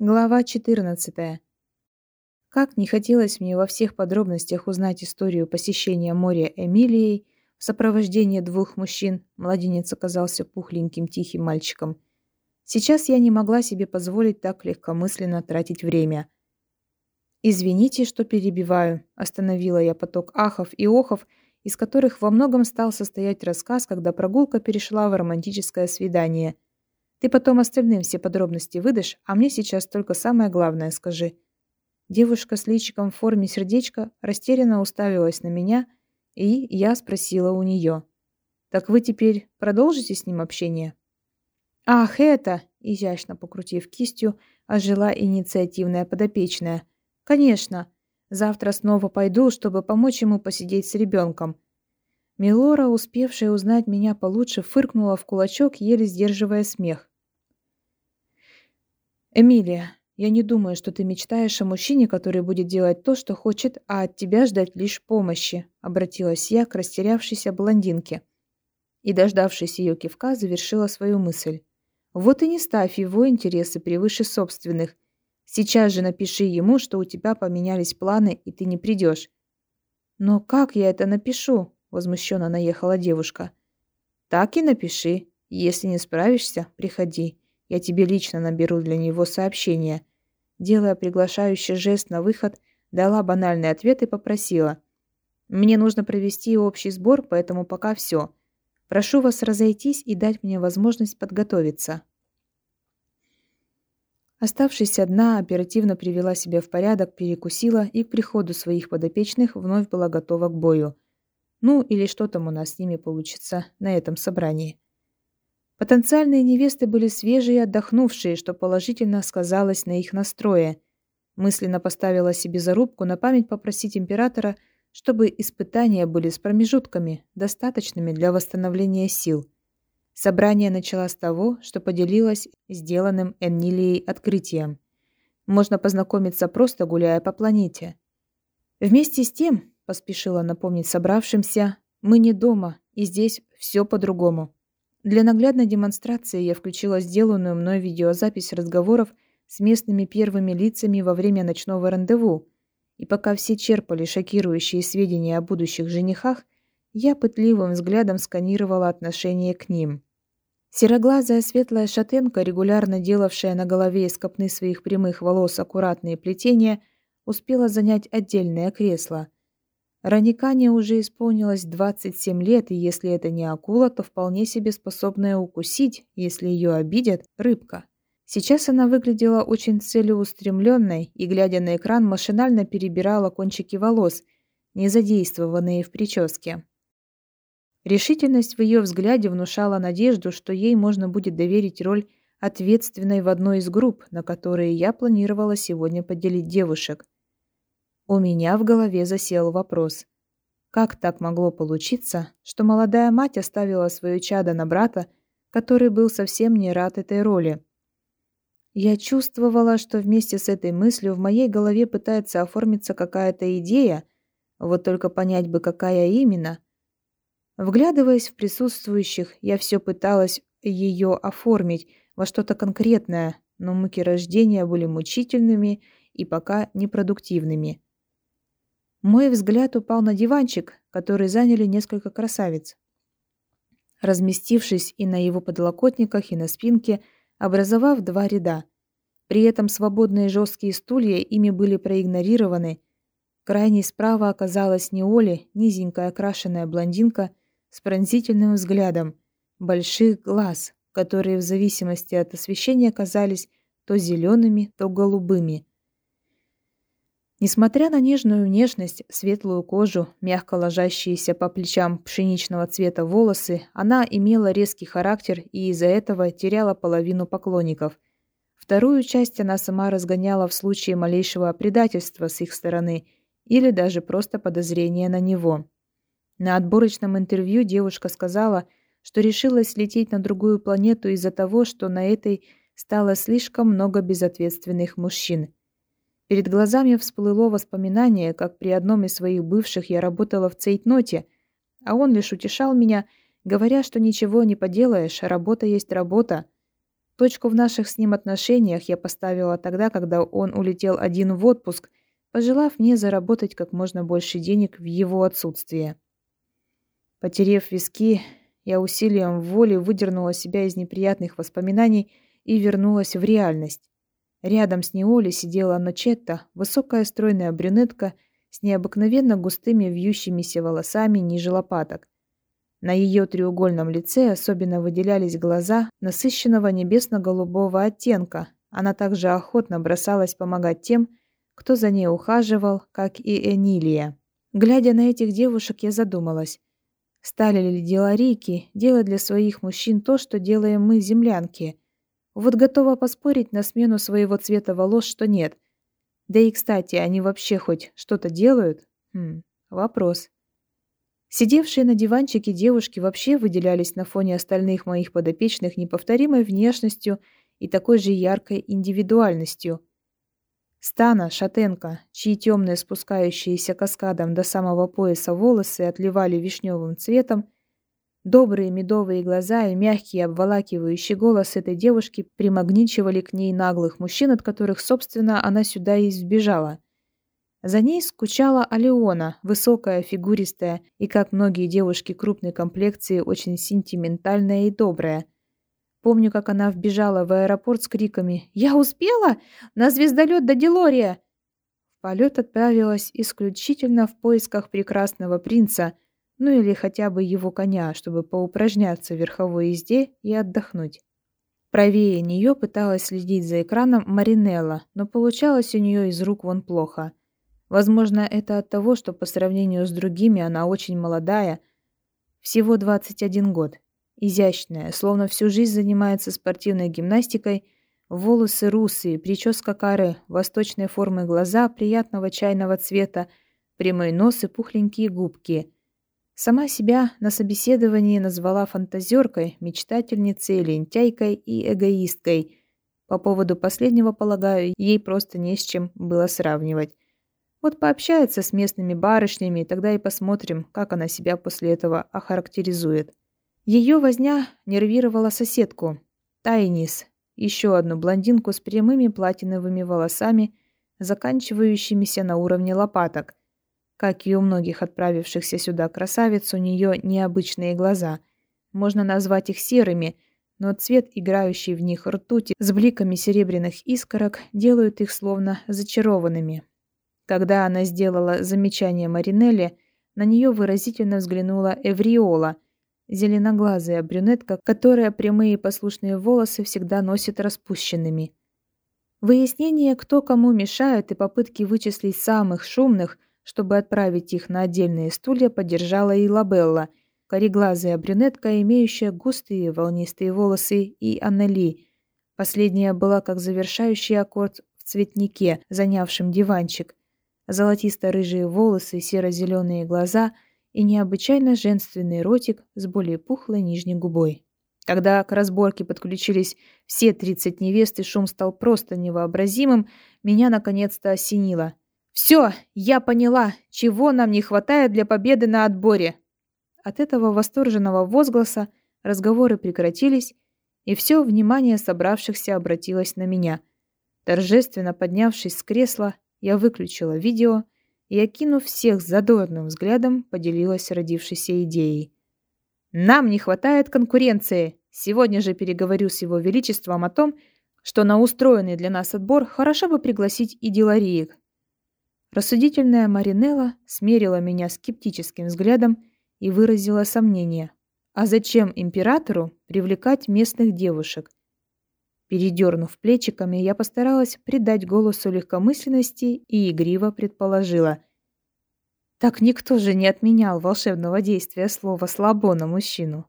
Глава 14. Как не хотелось мне во всех подробностях узнать историю посещения моря Эмилией в сопровождении двух мужчин, младенец оказался пухленьким тихим мальчиком. Сейчас я не могла себе позволить так легкомысленно тратить время. «Извините, что перебиваю», – остановила я поток ахов и охов, из которых во многом стал состоять рассказ, когда прогулка перешла в романтическое свидание – ты потом остальным все подробности выдашь, а мне сейчас только самое главное скажи». Девушка с личиком в форме сердечка растерянно уставилась на меня, и я спросила у нее. «Так вы теперь продолжите с ним общение?» «Ах, это!» – изящно покрутив кистью, ожила инициативная подопечная. «Конечно. Завтра снова пойду, чтобы помочь ему посидеть с ребенком». Милора, успевшая узнать меня получше, фыркнула в кулачок, еле сдерживая смех. «Эмилия, я не думаю, что ты мечтаешь о мужчине, который будет делать то, что хочет, а от тебя ждать лишь помощи», — обратилась я к растерявшейся блондинке. И, дождавшись ее кивка, завершила свою мысль. «Вот и не ставь его интересы превыше собственных. Сейчас же напиши ему, что у тебя поменялись планы, и ты не придешь». «Но как я это напишу?» — возмущенно наехала девушка. «Так и напиши. Если не справишься, приходи. Я тебе лично наберу для него сообщение. Делая приглашающий жест на выход, дала банальный ответ и попросила. Мне нужно провести общий сбор, поэтому пока все. Прошу вас разойтись и дать мне возможность подготовиться. Оставшись одна, оперативно привела себя в порядок, перекусила и к приходу своих подопечных вновь была готова к бою. Ну, или что там у нас с ними получится на этом собрании. Потенциальные невесты были свежие и отдохнувшие, что положительно сказалось на их настрое. Мысленно поставила себе зарубку на память попросить императора, чтобы испытания были с промежутками, достаточными для восстановления сил. Собрание начала с того, что поделилась сделанным Эннилией открытием. Можно познакомиться просто гуляя по планете. Вместе с тем, поспешила напомнить собравшимся, мы не дома, и здесь все по-другому. Для наглядной демонстрации я включила сделанную мной видеозапись разговоров с местными первыми лицами во время ночного рандеву, и пока все черпали шокирующие сведения о будущих женихах, я пытливым взглядом сканировала отношение к ним. Сероглазая светлая шатенка, регулярно делавшая на голове из копны своих прямых волос аккуратные плетения, успела занять отдельное кресло – Раникане уже исполнилось 27 лет, и если это не акула, то вполне себе способная укусить, если ее обидят, рыбка. Сейчас она выглядела очень целеустремленной и, глядя на экран, машинально перебирала кончики волос, не задействованные в прическе. Решительность в ее взгляде внушала надежду, что ей можно будет доверить роль ответственной в одной из групп, на которые я планировала сегодня поделить девушек – у меня в голове засел вопрос. Как так могло получиться, что молодая мать оставила свое чадо на брата, который был совсем не рад этой роли? Я чувствовала, что вместе с этой мыслью в моей голове пытается оформиться какая-то идея, вот только понять бы, какая именно. Вглядываясь в присутствующих, я все пыталась ее оформить во что-то конкретное, но муки рождения были мучительными и пока непродуктивными. Мой взгляд упал на диванчик, который заняли несколько красавиц. Разместившись и на его подлокотниках, и на спинке, образовав два ряда. При этом свободные жесткие стулья ими были проигнорированы. Крайней справа оказалась не Оли, низенькая окрашенная блондинка с пронзительным взглядом, больших глаз, которые в зависимости от освещения казались то зелеными, то голубыми. Несмотря на нежную внешность, светлую кожу, мягко ложащиеся по плечам пшеничного цвета волосы, она имела резкий характер и из-за этого теряла половину поклонников. Вторую часть она сама разгоняла в случае малейшего предательства с их стороны или даже просто подозрения на него. На отборочном интервью девушка сказала, что решилась лететь на другую планету из-за того, что на этой стало слишком много безответственных мужчин – Перед глазами всплыло воспоминание, как при одном из своих бывших я работала в цейтноте, а он лишь утешал меня, говоря, что ничего не поделаешь, работа есть работа. Точку в наших с ним отношениях я поставила тогда, когда он улетел один в отпуск, пожелав мне заработать как можно больше денег в его отсутствие. Потерев виски, я усилием воли выдернула себя из неприятных воспоминаний и вернулась в реальность. Рядом с Неоли сидела Ночетта, высокая стройная брюнетка с необыкновенно густыми вьющимися волосами ниже лопаток. На ее треугольном лице особенно выделялись глаза насыщенного небесно-голубого оттенка. Она также охотно бросалась помогать тем, кто за ней ухаживал, как и Энилия. Глядя на этих девушек, я задумалась, стали ли деларийки делать для своих мужчин то, что делаем мы, землянки. Вот готова поспорить на смену своего цвета волос, что нет. Да и, кстати, они вообще хоть что-то делают? Хм, вопрос. Сидевшие на диванчике девушки вообще выделялись на фоне остальных моих подопечных неповторимой внешностью и такой же яркой индивидуальностью. Стана, шатенка, чьи темные спускающиеся каскадом до самого пояса волосы отливали вишневым цветом, добрые медовые глаза и мягкий обволакивающий голос этой девушки примагничивали к ней наглых мужчин, от которых, собственно, она сюда и сбежала. За ней скучала Алеона, высокая, фигуристая и, как многие девушки крупной комплекции, очень сентиментальная и добрая. Помню, как она вбежала в аэропорт с криками «Я успела? На звездолет до Делория!» В полет отправилась исключительно в поисках прекрасного принца, ну или хотя бы его коня, чтобы поупражняться в верховой езде и отдохнуть. Правее нее пыталась следить за экраном Маринелла, но получалось у нее из рук вон плохо – Возможно, это от того, что по сравнению с другими она очень молодая, всего 21 год. Изящная, словно всю жизнь занимается спортивной гимнастикой, волосы русые, прическа каре, восточной формы глаза приятного чайного цвета, прямой нос и пухленькие губки. Сама себя на собеседовании назвала фантазеркой, мечтательницей, лентяйкой и эгоисткой. По поводу последнего, полагаю, ей просто не с чем было сравнивать. Вот пообщается с местными барышнями, тогда и посмотрим, как она себя после этого охарактеризует. Ее возня нервировала соседку, Тайнис, еще одну блондинку с прямыми платиновыми волосами, заканчивающимися на уровне лопаток. Как и у многих отправившихся сюда красавиц, у нее необычные глаза. Можно назвать их серыми, но цвет, играющий в них ртути с бликами серебряных искорок, делают их словно зачарованными. Когда она сделала замечание Маринелли, на нее выразительно взглянула Эвриола, зеленоглазая брюнетка, которая прямые послушные волосы всегда носит распущенными. Выяснение, кто кому мешает, и попытки вычислить самых шумных, чтобы отправить их на отдельные стулья, поддержала и Лабелла, кореглазая брюнетка, имеющая густые волнистые волосы, и Аннели. Последняя была как завершающий аккорд в цветнике, занявшем диванчик, золотисто-рыжие волосы, серо-зеленые глаза и необычайно женственный ротик с более пухлой нижней губой. Когда к разборке подключились все 30 невест и шум стал просто невообразимым, меня наконец-то осенило. «Все, я поняла, чего нам не хватает для победы на отборе!» От этого восторженного возгласа разговоры прекратились, и все внимание собравшихся обратилось на меня. Торжественно поднявшись с кресла, я выключила видео и, окинув всех задорным взглядом, поделилась родившейся идеей. «Нам не хватает конкуренции. Сегодня же переговорю с его величеством о том, что на устроенный для нас отбор хорошо бы пригласить и делариек». Рассудительная Маринелла смерила меня скептическим взглядом и выразила сомнение. А зачем императору привлекать местных девушек? Передернув плечиками, я постаралась придать голосу легкомысленности и игриво предположила. Так никто же не отменял волшебного действия слова «слабо» на мужчину.